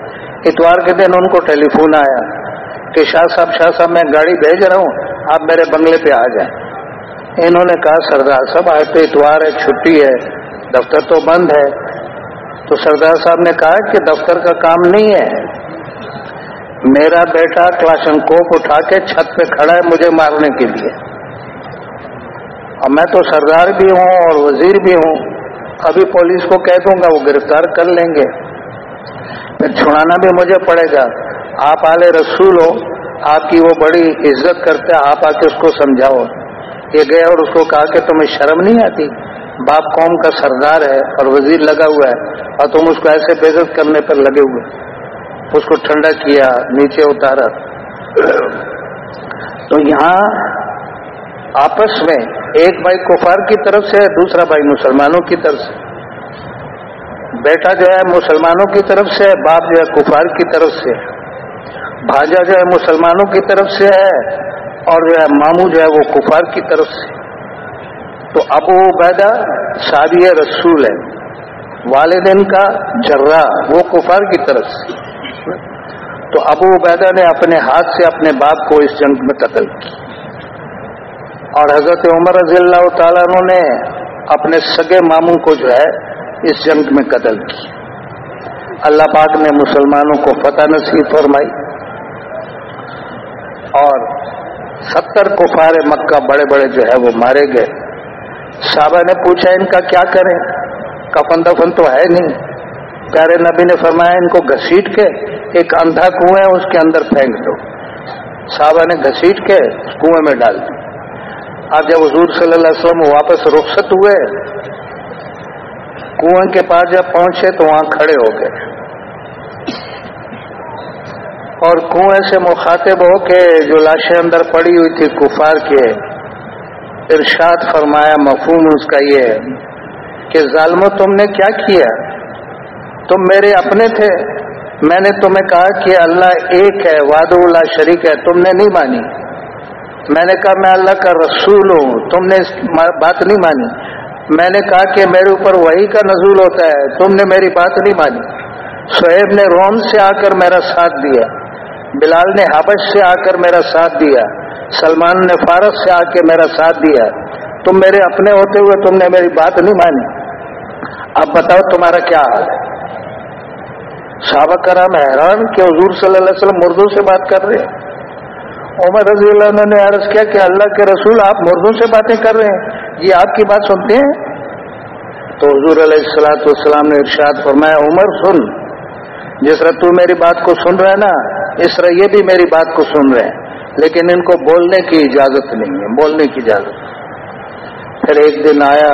اتوار کے دن ان کو ٹیلی فون آیا کہ شاہ صاحب شاہ صاحب، میں گاڑی بھیج رہا ہوں، آپ میرے بنگلے پہ آ جائیں۔ انہوں نے کہا، سردار صاحب، آج تو اتوار ہے، چھٹی ہے، دفتر تو بند ہے۔ تو سردار صاحب نے کہا کہ دفتر کا کام نہیں ہے۔ میرا بیٹا کلاشن کوپ اٹھا کے چھت پہ کھڑا ہے مجھے مارنے کے لیے۔ اور میں تو سردار بھی ہوں اور وزیر بھی ہوں، ابھی پولیس کو کہہ دوں گا، وہ گرفتار کر لیں گے۔ پھر چھڑانا بھی مجھے پڑے گا۔ آپ آلے رسول ہو، آپ کی وہ بڑی عزت کرتے آپ آ کے اس کو سمجھاؤ۔ یہ گیا اور اس کو کہا کہ تمہیں شرم نہیں آتی؟ باپ قوم کا سردار ہے اور وزیر لگا ہوا ہے، اور تم اس کو ایسے بےزت کرنے پر لگے ہوئے۔ اس کو ٹھنڈا کیا، نیچے اتارا۔ تو یہاں آپس میں ایک بھائی کفار کی طرف سے دوسرا بھائی مسلمانوں کی طرف سے۔ بیٹا جو ہے، مسلمانوں کی طرف سے ہے، باپ جو ہے، کفار کی طرف سے ہے۔ بھاجا جو ہے، مسلمانوں کی طرف سے ہے اور جو ہے ماموں جو ہے، وہ کفار کی طرف سے تو ابو عبیدہ شادی رسول ہے والدین کا جرا وہ کفار کی طرف سے۔ تو ابو عبیدہ نے اپنے ہاتھ سے اپنے باپ کو اس جنگ میں قتل کی اور حضرت عمر رضی اللہ تعالیٰ نے اپنے سگے ماموں کو جو ہے اس جنگ میں قتل کی۔ اللہ پاک نے مسلمانوں کو فتح نصیب فرمائی۔ اور ستر کفار مکہ بڑے بڑے جو ہے وہ مارے گئے۔ صحابہ نے پوچھا، ان کا کیا کریں؟ کفن دفن تو ہے نہیں۔ پیارے نبی نے فرمایا، ان کو گھسیٹ کے ایک اندھا کنویں ہے اس کے اندر پھینک دو۔ صحابہ نے گھسیٹ کے کنویں میں ڈال دی آپ جب حضور صلی اللہ علیہ وسلم واپس رخصت ہوئے، کنویں کے پاس جب پہنچے تو وہاں کھڑے ہو گئے۔ اور کنویں سے مخاطب ہو کے جو لاشیں اندر پڑی ہوئی تھی کفار کے، ارشاد فرمایا، مفہوم اس کا یہ کہ ظالموں، تم نے کیا کیا؟ تم میرے اپنے تھے۔ میں نے تمہیں کہا کہ اللہ ایک ہے واد اللہ شریک ہے، تم نے نہیں مانی۔ میں نے کہا، میں اللہ کا رسول ہوں، تم نے اس بات نہیں مانی۔ میں نے کہا کہ میرے اوپر وہی کا نزول ہوتا ہے، تم نے میری بات نہیں مانی۔ سہیب نے روم سے آ کر میرا ساتھ دیا، بلال نے حبش سے آ کر میرا ساتھ دیا، سلمان نے فارس سے آ کے میرا ساتھ دیا۔ تم میرے اپنے ہوتے ہوئے تم نے میری بات نہیں مانی۔ اب بتاؤ تمہارا کیا حال ہے؟ صحابہ کرام حیران کہ حضور صلی اللہ علیہ وسلم مردوں سے بات کر رہے ہیں۔ عمر رضی اللہ عنہ نے عرض کیا کہ اللہ کے رسول آپ مردوں سے باتیں کر رہے ہیں، یہ آپ کی بات سنتے ہیں؟ تو حضور علیہ السلاۃ والسلام نے ارشاد فرمایا، عمر سن، جس طرح تو میری بات کو سن رہا ہے نا، اس طرح یہ بھی میری بات کو سن رہے ہیں۔ لیکن ان کو بولنے کی اجازت نہیں ہے، بولنے کی اجازت۔ پھر ایک دن آیا،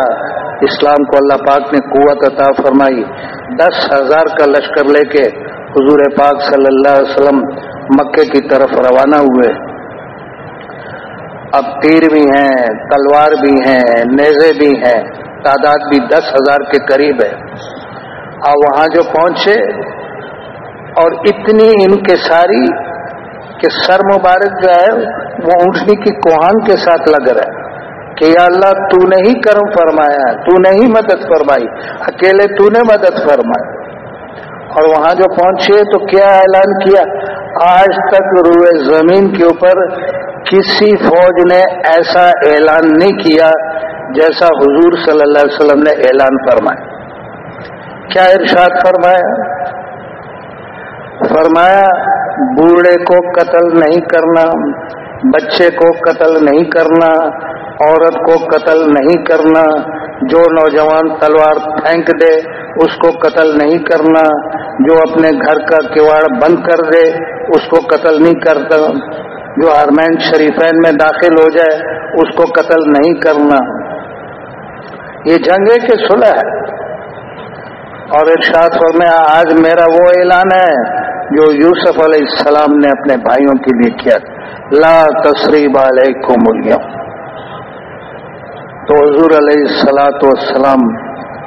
اسلام کو اللہ پاک نے قوت عطا فرمائی۔ دس ہزار کا لشکر لے کے حضور پاک صلی اللہ علیہ وسلم مکے کی طرف روانہ ہوئے۔ اب تیر بھی ہیں، تلوار بھی ہیں، نیزے بھی ہیں، تعداد بھی دس ہزار کے قریب ہے۔ اور وہاں جو پہنچے، اور اتنی ان کے ساری کہ سر مبارک جو ہے، وہ اونٹنی کی کوہان کے ساتھ لگ رہا ہے کہ یا اللہ تو نے ہی کرم فرمایا، تو نے ہی مدد فرمائی، اکیلے تو نے مدد فرمائی۔ اور وہاں جو پہنچے تو کیا اعلان کیا؟ آج تک روئے زمین کے اوپر کسی فوج نے ایسا اعلان نہیں کیا جیسا حضور صلی اللہ علیہ وسلم نے اعلان فرمایا۔ کیا ارشاد فرمایا؟ فرمایا، بوڑھے کو قتل نہیں کرنا، بچے کو قتل نہیں کرنا، عورت کو قتل نہیں کرنا، جو نوجوان تلوار پھینک دے، اس کو قتل نہیں کرنا، جو اپنے گھر کا کواڑ بند کر دے، اس کو قتل نہیں کرتا۔ جو ہرمین شریفین میں داخل ہو جائے، اس کو قتل نہیں کرنا۔ یہ جنگے کے سلح ہے۔ اور ارشاد میں آج میرا وہ اعلان ہے جو یوسف علیہ السلام نے اپنے بھائیوں کے لیے کیا۔ لا تصریب علیکم اليوم۔ تو حضور علیہ السلاۃ والسلام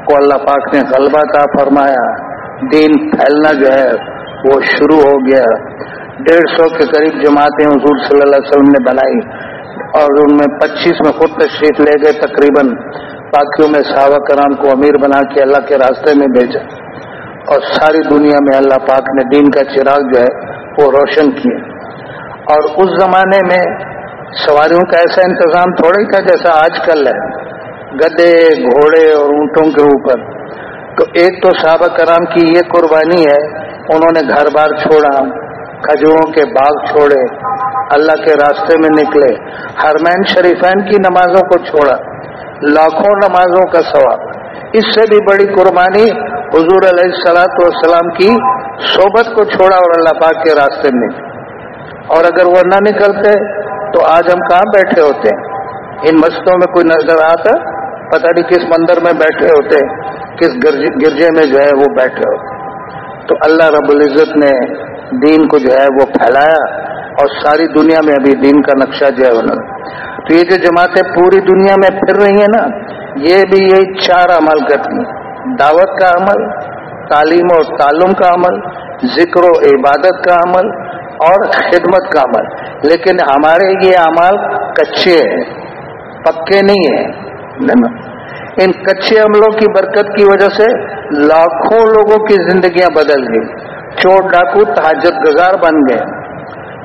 کو اللہ پاک نے غلبہ تھا فرمایا۔ دین پھیلنا جو ہے، وہ شروع ہو گیا۔ ڈیڑھ سو کے قریب جماعتیں حضور صلی اللہ علیہ وسلم نے بنائی اور ان میں پچیس میں خود تشریف لے گئے، تقریباً باقیوں میں صحابہ کرام کو امیر بنا کے اللہ کے راستے میں بھیجا اور ساری دنیا میں اللہ پاک نے دین کا چراغ جو ہے وہ روشن کیا۔ اور اس زمانے میں سواریوں کا ایسا انتظام تھوڑا ہی تھا جیسا آج کل ہے گدے گھوڑے اور اونٹوں کے اوپر۔ تو ایک تو صحابہ کرام کی یہ قربانی ہے، انہوں نے گھر بار چھوڑا۔ کھجوروں کے باغ چھوڑے، اللہ کے راستے میں نکلے ہرمین شریفین کی نمازوں کو چھوڑا، لاکھوں نمازوں کا ثواب۔ اس سے بھی بڑی قربانی حضور علیہ السلاۃ والسلام کی صحبت کو چھوڑا اور اللہ پاک کے راستے میں اور اگر وہ نہ نکلتے تو آج ہم کہاں بیٹھے ہوتے؟ ہیں ان مسجدوں میں کوئی نظر آتا؟ پتہ نہیں کس مندر میں بیٹھے ہوتے، کس گرجے میں جو ہے وہ بیٹھے ہوتے۔ تو اللہ رب العزت نے دین کو جو ہے وہ پھیلایا اور ساری دنیا میں ابھی دین کا نقشہ جو ہے تو یہ جو جماعتیں پوری دنیا میں پھر رہی ہیں نا، یہ بھی یہی چار عمل کرتی ہیں۔ دعوت کا عمل، تعلیم و تعلم کا عمل، ذکر و عبادت کا عمل اور خدمت کا عمل۔ لیکن ہمارے یہ اعمال کچے ہیں، پکے نہیں ہیں۔ ان کچے عملوں کی برکت کی وجہ سے لاکھوں لوگوں کی زندگیاں بدل گئی چور ڈاکو تحجت گزار بن گئے۔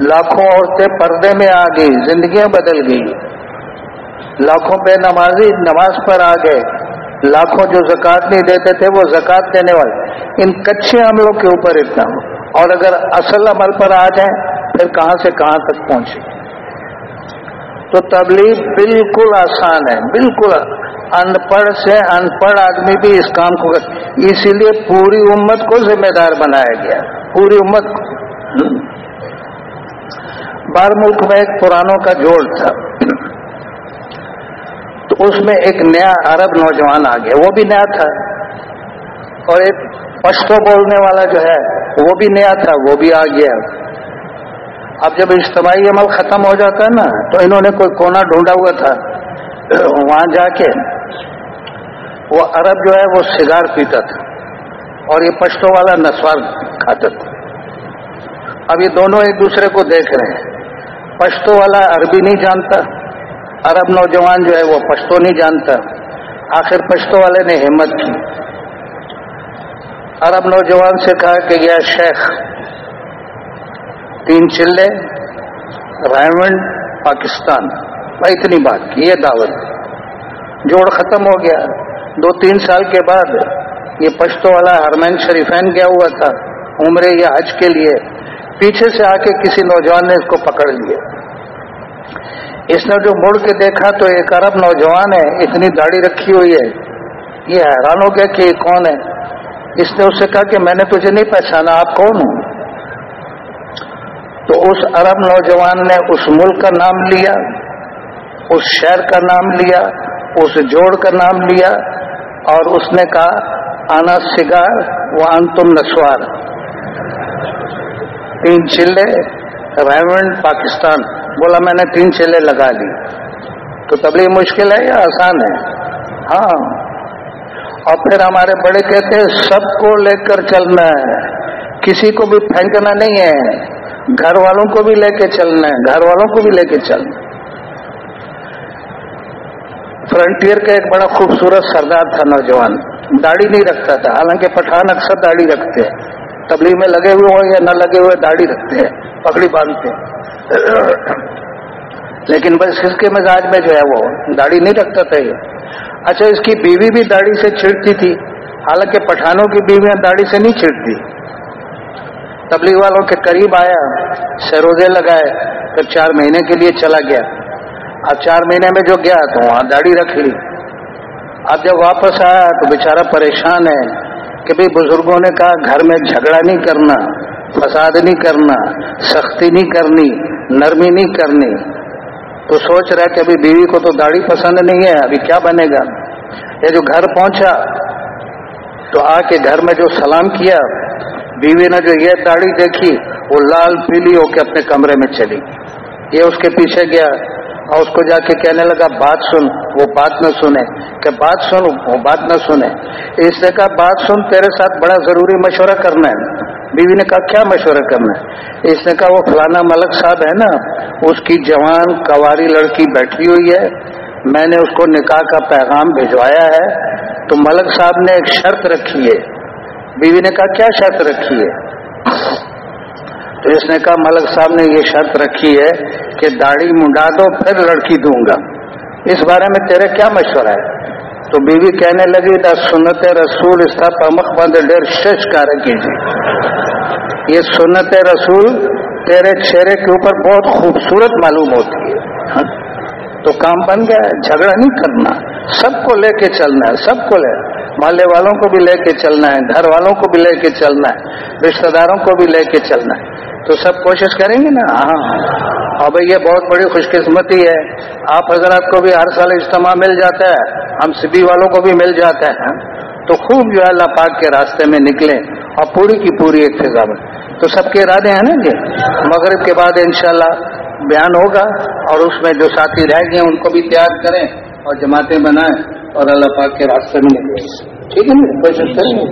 لاکھوں عورتیں پردے میں آ گئی زندگیاں بدل گئی لاکھوں بے نمازی نماز پر آ گئے۔ لاکھوں جو زکوٰۃ نہیں دیتے تھے، وہ زکوٰۃ دینے والے۔ ان کچے عملوں کے اوپر اتنا۔ اور اگر اصل عمل پر آ جائیں، پھر کہاں سے کہاں تک پہنچے تو تبلیغ بالکل آسان ہے، بالکل ان پڑھ سے ان پڑھ آدمی بھی اس کام کو اسی لیے پوری امت کو ذمہ دار بنایا گیا، پوری امت کو۔ بار ملک میں ایک پرانوں کا جوڑ تھا۔ تو اس میں ایک نیا عرب نوجوان آ گیا، وہ بھی نیا تھا۔ اور ایک پشتو بولنے والا جو ہے، وہ بھی نیا تھا، وہ بھی آ گیا۔ اب جب اجتماعی عمل ختم ہو جاتا ہے نا، تو انہوں نے کوئی کونا ڈھونڈا ہوا تھا۔ وہاں جا کے وہ عرب جو ہے وہ سگار پیتا تھا اور یہ پشتوں والا نسوار کھاتا تھا۔ اب یہ دونوں ایک دوسرے کو دیکھ رہے ہیں۔ پشتوں والا عربی نہیں جانتا، عرب نوجوان جو ہے وہ پشتو نہیں جانتا۔ آخر پشتوں والے نے ہمت کی۔ عرب نوجوان سے کہا کہ یہ شیخ، تین چلے، رائمنڈ، پاکستان۔ میں اتنی بات کی، یہ دعوت۔ جوڑ ختم ہو گیا۔ دو تین سال کے بعد یہ پشتو والا ہرمین شریفین گیا ہوا تھا عمرے یا حج کے لیے۔ پیچھے سے آ کے کسی نوجوان نے اس کو پکڑ لیا۔ اس نے جو مڑ کے دیکھا تو ایک عرب نوجوان ہے، اتنی داڑھی رکھی ہوئی ہے۔ یہ حیران ہو گیا کہ یہ کون ہے۔ اس نے اس سے کہا کہ میں نے تجھے نہیں پہچانا، آپ کون ہوں تو اس عرب نوجوان نے اس ملک کا نام لیا، اس شہر کا نام لیا، اس جوڑ کا نام لیا۔ اور اس نے کہا آنا سگار وہ ان تم نسوار. تین چلے ریونڈ پاکستان۔ بولا، میں نے تین چلے لگا لی۔ تو تبھی مشکل ہے یا آسان ہے؟ ہاں۔ اور پھر ہمارے بڑے کہتے ہیں، سب کو لے کر چلنا ہے۔ کسی کو بھی پھینکنا نہیں ہے۔ گھر والوں کو بھی لے کے چلنا ہے۔ گھر والوں کو بھی لے کے چلنا ہے۔ فرنٹیئر کا ایک بڑا خوبصورت سردار تھا نوجوان، داڑھی نہیں رکھتا تھا، حالانکہ پٹھان اکثر داڑھی رکھتے ہیں۔ تبلیغ میں لگے ہوئے ہوں یا نہ لگے ہوئے، داڑھی رکھتے ہیں پکڑی باندھتے ہیں۔ لیکن بس اس کے مزاج میں جو ہے وہ داڑھی نہیں رکھتا تھا یہ۔ اچھا اس کی بیوی بھی داڑھی سے چھڑتی تھی، حالانکہ پٹھانوں کی بیویاں داڑھی سے نہیں چھڑتی۔ تبلیغ والوں کے قریب آیا سروزے لگائے، پھر چار مہینے کے لیے چلا گیا۔ اب چار مہینے میں جو گیا تو وہاں داڑھی رکھ لی۔ اب جب واپس آیا تو بیچارہ پریشان ہے کہ بھائی بزرگوں نے کہا گھر میں جھگڑا نہیں کرنا، فساد نہیں کرنا، سختی نہیں کرنی، نرمی نہیں کرنی۔ تو سوچ رہا کہ ابھی بیوی کو تو داڑھی پسند نہیں ہے، ابھی کیا بنے گا؟ یہ جو گھر پہنچا تو آ کے گھر میں جو سلام کیا، بیوی نے جو یہ داڑھی دیکھی، وہ لال، پیلی ہو کے اپنے کمرے میں چلی۔ یہ اس کے پیچھے گیا۔ اور اس کو جا کے کہنے لگا، بات سن، وہ بات نہ سنے، کہ بات سن، وہ بات نہ سنے۔ اس نے کہا، بات سن، تیرے ساتھ بڑا ضروری مشورہ کرنا ہے۔ بیوی نے کہا، کیا مشورہ کرنا ہے؟ اس نے کہا، وہ فلانا ملک صاحب ہے نا، اس کی جوان کواری لڑکی بیٹھی ہوئی ہے۔ میں نے اس کو نکاح کا پیغام بھجوایا ہے۔ تو ملک صاحب نے ایک شرط رکھی ہے۔ بیوی نے کہا، کیا شرط رکھی ہے؟ تو اس نے کہا، ملک صاحب نے یہ شرط رکھی ہے کہ داڑھی منڈا دو، پھر لڑکی دوں گا۔ اس بارے میں تیرے کیا مشورہ ہے؟ تو بیوی کہنے لگی تھا سنت رسول اس طرح پمک بند ڈیر شش کار کیجیے۔ یہ سنت رسول تیرے چہرے کے اوپر بہت خوبصورت معلوم ہوتی ہے۔ تو کام بن گیا ہے، جھگڑا نہیں کرنا۔ سب کو لے کے چلنا ہے، سب کو لے۔ محلے والوں کو بھی لے کے چلنا ہے، گھر والوں کو بھی لے کے چلنا ہے، رشتہ داروں کو بھی لے کے چلنا ہے۔ تو سب کوشش کریں گے نا؟ ہاں۔ اور بھائی، یہ بہت بڑی خوش قسمتی ہے۔ آپ حضرات کو بھی ہر سال اجتماع مل جاتا ہے، ہم سبھی والوں کو بھی مل جاتا ہے۔ تو خوب جو ہے اللہ پاک کے راستے میں نکلیں اور پوری کی پوری اتفاق تو سب کے ارادے ہیں نا جی؟ مغرب کے بعد انشاءاللہ بیان ہوگا اور اس میں جو ساتھی رہ گئے ان کو بھی تیار کریں اور جماعتیں بنائیں اور اللہ پاک کے راستے میں نکلیں۔ ٹھیک ہے نا؟ کوئی سستے نہیں۔